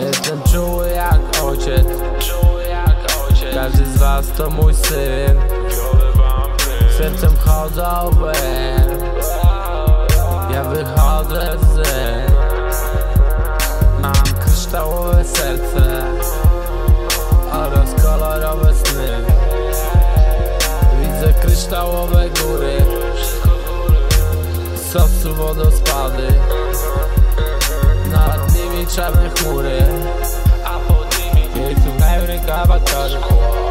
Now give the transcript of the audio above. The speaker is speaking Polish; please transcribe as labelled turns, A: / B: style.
A: Jestem czuły jak ojciec. Każdy z was to mój syn. Sercem chodzą Ja wychodzę z Sosu wodospady. Nad nimi czarne chmury A pod nimi heury kawatory Nim